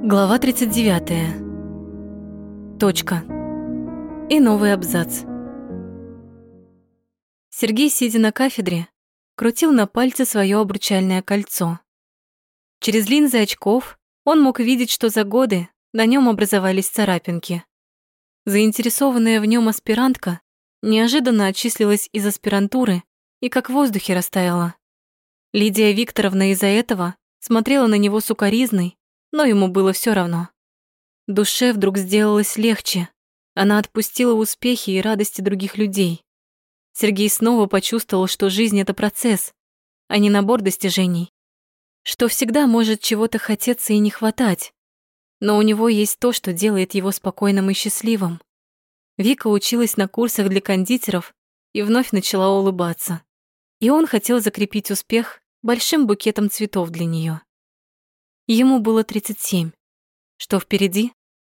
Глава 39. Точка. И новый абзац. Сергей, сидя на кафедре, крутил на пальце свое обручальное кольцо. Через линзы очков он мог видеть, что за годы на нем образовались царапинки. Заинтересованная в нем аспирантка неожиданно отчислилась из аспирантуры и как в воздухе растаяла. Лидия Викторовна из-за этого смотрела на него сукоризной, но ему было все равно. Душе вдруг сделалось легче. Она отпустила успехи и радости других людей. Сергей снова почувствовал, что жизнь — это процесс, а не набор достижений. Что всегда может чего-то хотеться и не хватать. Но у него есть то, что делает его спокойным и счастливым. Вика училась на курсах для кондитеров и вновь начала улыбаться и он хотел закрепить успех большим букетом цветов для нее. Ему было 37. Что впереди?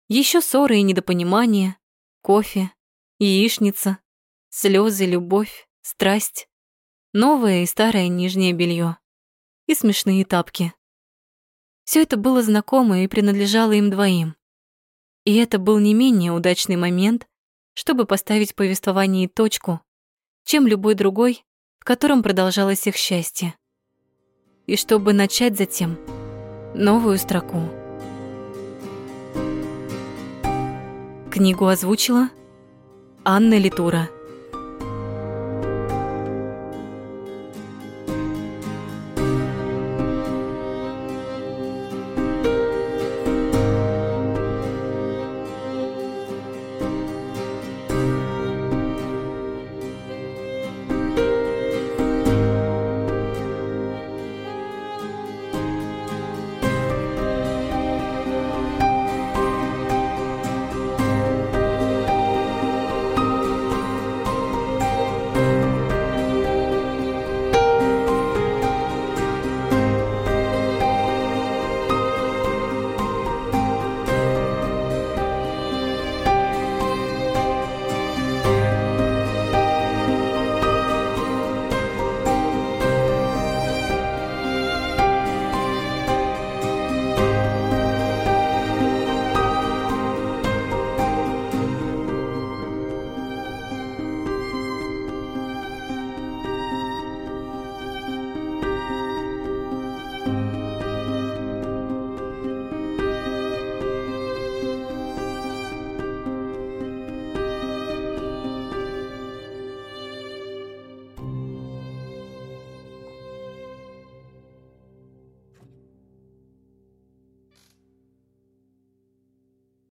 Еще ссоры и недопонимания, кофе, яичница, слезы, любовь, страсть, новое и старое нижнее белье и смешные тапки. Все это было знакомо и принадлежало им двоим. И это был не менее удачный момент, чтобы поставить в повествовании точку, чем любой другой, в котором продолжалось их счастье. И чтобы начать затем новую строку. Книгу озвучила Анна Литура.